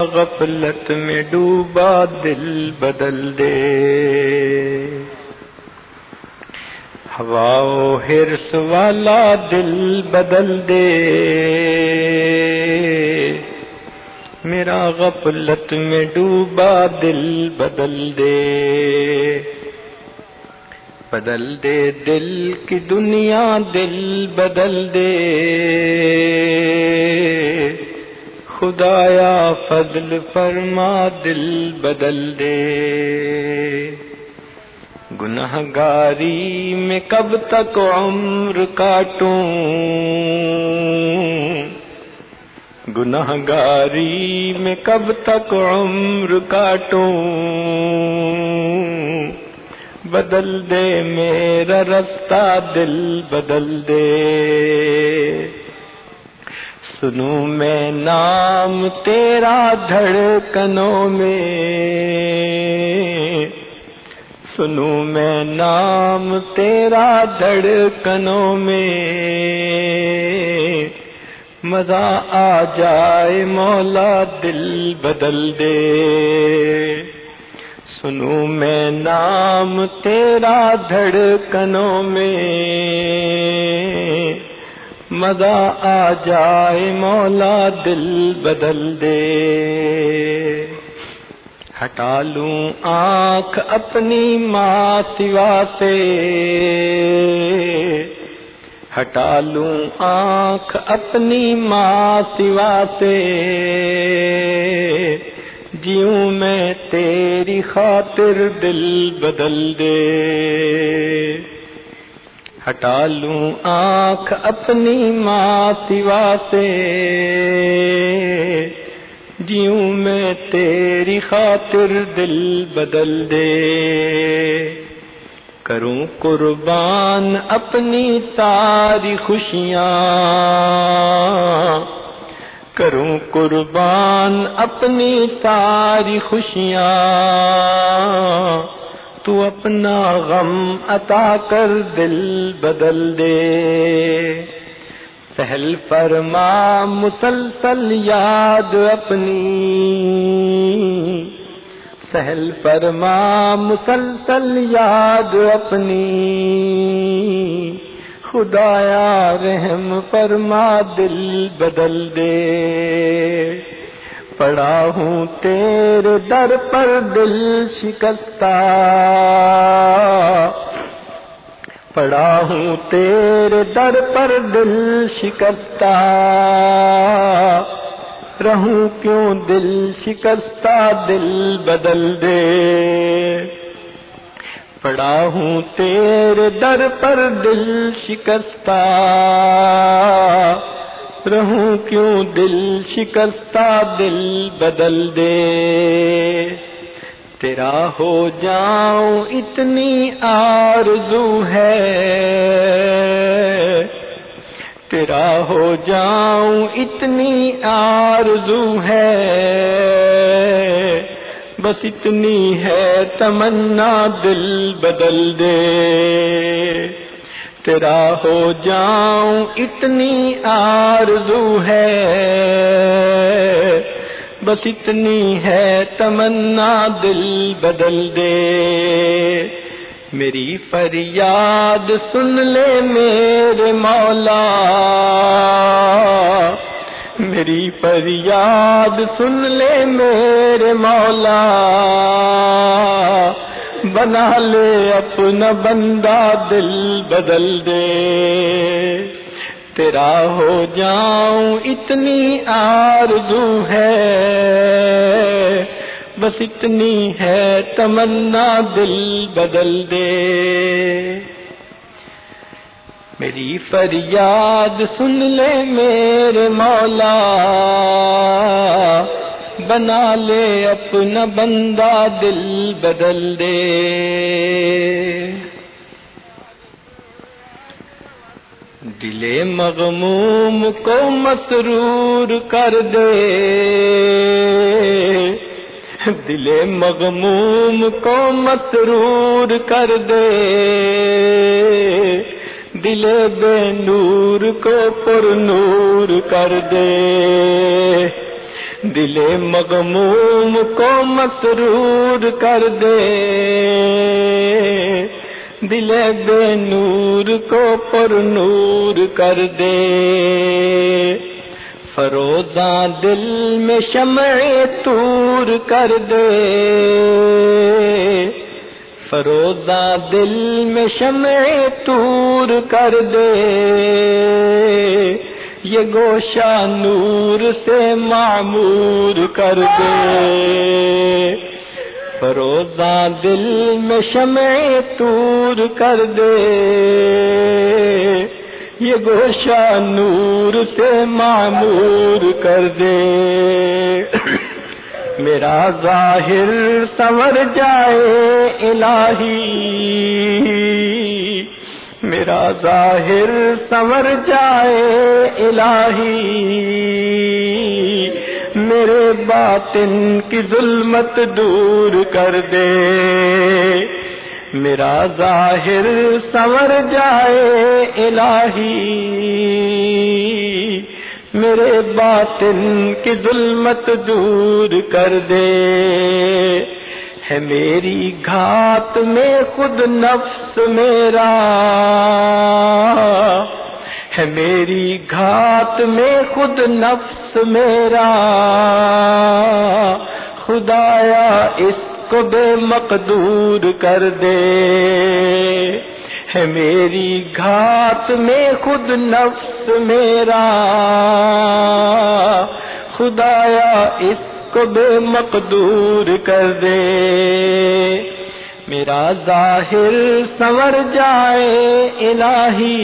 غفلت میں ڈوبا دل بدل دے۔ ہوا ہرس والا دل بدل دے۔ میرا غفلت میں ڈوبا دل بدل دے۔ بدل دے دل کی دنیا دل بدل دے۔ خدایا فضل فرما، دل بدل دے۔ گناہ گاری میں کب تک عمر کاٹوں؟ گناہ گاری میں کب تک عمر کاٹوں؟ بدل دے میرا رستہ، دل بدل دے۔ سنوں میں نام تیرا دھڑکنوں میں۔ سنوں میں نام تیرا دھڑکنوں میں۔ مزہ آ جائے مولا دل بدل دے۔ سنوں میں نام تیرا دھڑکنوں میں۔ مزہ آ جائے، مولا دل بدل دے۔ ہٹا لوں آنکھ اپنی ماں سوا سے۔ ہٹا لوں آنکھ اپنی ماں سوا سے۔ جیوں میں تیری خاطر دل بدل دے۔ ہٹا لوں آنکھ اپنی ماں سوا سے۔ جیوں میں تیری خاطر دل بدل دے۔ کروں قربان اپنی ساری خوشیاں۔ کروں قربان اپنی ساری خوشیاں۔ تو اپنا غم عطا کر دل بدل دے۔ سہل فرما مسلسل یاد اپنی۔ سہل فرما مسلسل یاد اپنی۔ خدایا رحم فرما دل بدل دے۔ پڑا ہوں تیرے در پر دل شکستہ۔ پڑا ہوں تیرے در پر دل شکستہ۔ رہوں کیوں دل شکستہ؟ دل بدل دے۔ پڑا ہوں تیرے در پر دل شکستہ۔ رہوں کیوں دل شکستہ دل بدل دے؟ تیرا ہو جاؤں اتنی آرزو ہے۔ تیرا ہو جاؤں اتنی آرزو ہے۔ بس اتنی ہے تمنا دل بدل دے۔ تیرا ہو جاؤں اتنی آرزو ہے۔ بس اتنی ہے تمنا دل بدل دے۔ میری فریاد سن لے میرے مولا۔ میری فریاد سن لے میرے مولا۔ بنا لے اپنا بندہ دل بدل دے۔ تیرا ہو جاؤں اتنی آرزو ہے۔ بس اتنی ہے تمنا دل بدل دے۔ میری فریاد سن لے میرے مولا۔ بنا لے اپنا بندہ دل بدل دے۔ دل مغموم کو مسرور کر دے۔ دل مغموم کو مسرور کر دے۔ دل بے نور کو پر نور کر دے۔ دل مغموم کو مسرور کر دے۔ دل بے نور کو پر نور کر دے۔ فروزاں دل میں شمع تور کر دے۔ فروزاں دل میں شمع تور کر دے۔ یہ گوشہ نور سے معمور کر دے۔ فروزاں دل میں شمع تور کر دے۔ یہ گوشہ نور سے معمور کر دے۔ میرا ظاہر سنور جائے الہی۔ میرا ظاہر سنور جائے الہی۔ میرے باطن کی ظلمت دور کر دے۔ میرا ظاہر سنور جائے الہی۔ میرے باطن کی ظلمت دور کر دے۔ ہے میری گھات میں خود نفس میرا ہے میری گھات میں خود نفس میرا خدایا اس کو بے مقدور کر دے ہے میری گھات میں خود نفس میرا خدایا اس کو بے مقدور کر دے۔ میرا ظاہر سنور جائے الہی۔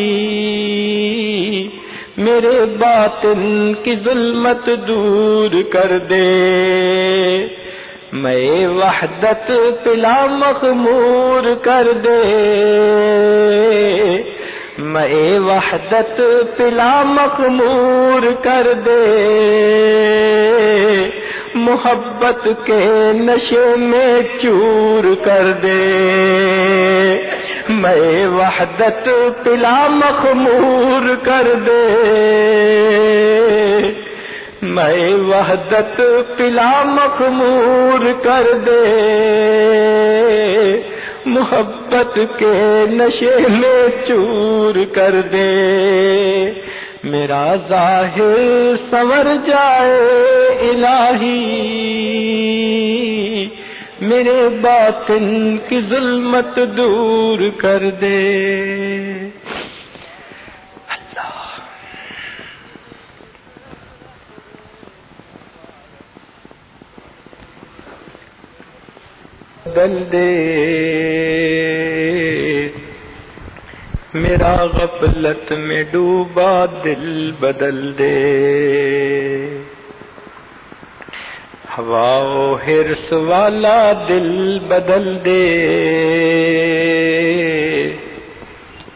میرے باطن کی ظلمت دور کر دے۔ میں وحدت پلا مخمور کر دے۔ میں وحدت پلا مخمور کر دے۔ محبت کے نشے میں چور کر دے۔ میں وحدت پلا مخمور کر دے۔ میں وحدت پلا مخمور کر دے۔ محبت کے نشے میں چور کر دے۔ میرا ظاہر سنور جائے الہی۔ میرے باطن کی ظلمت دور کر دے۔ بدل دے۔ میرا غفلت میں ڈوبا دل بدل دے۔ ہوا ہرس والا دل بدل دے۔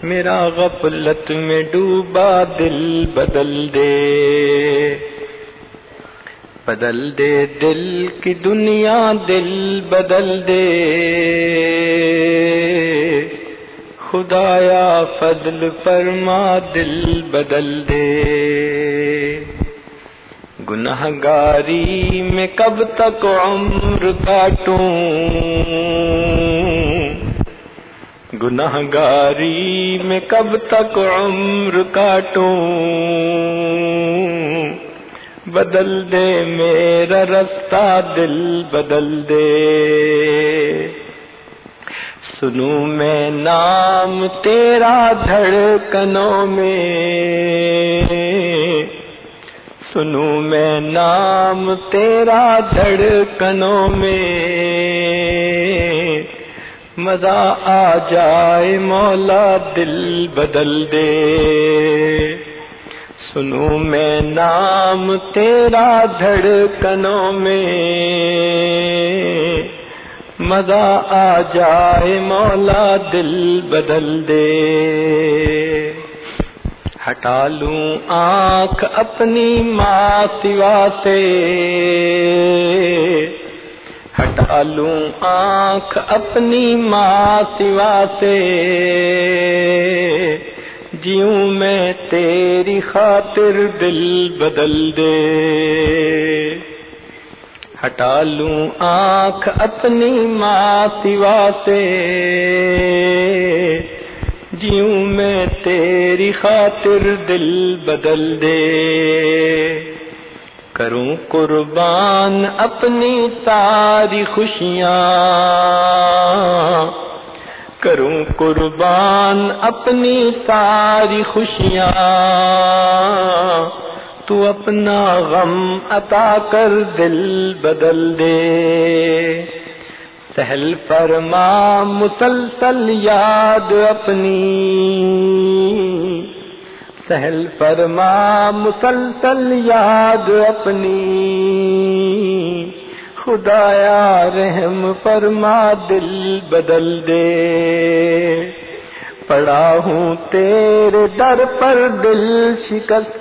میرا غفلت میں ڈوبا دل بدل دے۔ بدل دے دل کی دنیا دل بدل دے۔ خدایا فضل فرما، دل بدل دے۔ گناہ گاری میں کب تک عمر کاٹوں؟ گناہ گاری میں کب تک عمر کاٹوں؟ بدل دے میرا رستہ، دل بدل دے۔ سنوں میں نام تیرا دھڑکنوں میں۔ سنوں میں نام تیرا دھڑکنوں میں۔ مزہ آ جائے مولا دل بدل دے۔ سنوں میں نام تیرا دھڑکنوں میں۔ مزہ آ جائے، مولا دل بدل دے۔ ہٹا لوں آنکھ اپنی ماں سوا سے۔ ہٹا لوں آنکھ اپنی ماں سوا سے۔ جیوں میں تیری خاطر دل بدل دے۔ ہٹا لوں آنکھ اپنی ماں سوا سے۔ جیوں میں تیری خاطر دل بدل دے۔ کروں قربان اپنی ساری خوشیاں۔ کروں قربان اپنی ساری خوشیاں۔ تو اپنا غم عطا کر دل بدل دے۔ سہل فرما، مسلسل یاد اپنی۔ سہل فرما، مسلسل یاد اپنی۔ خدایا رحم فرما، دل بدل دے۔ پڑا ہوں تیرے در پر دل شکست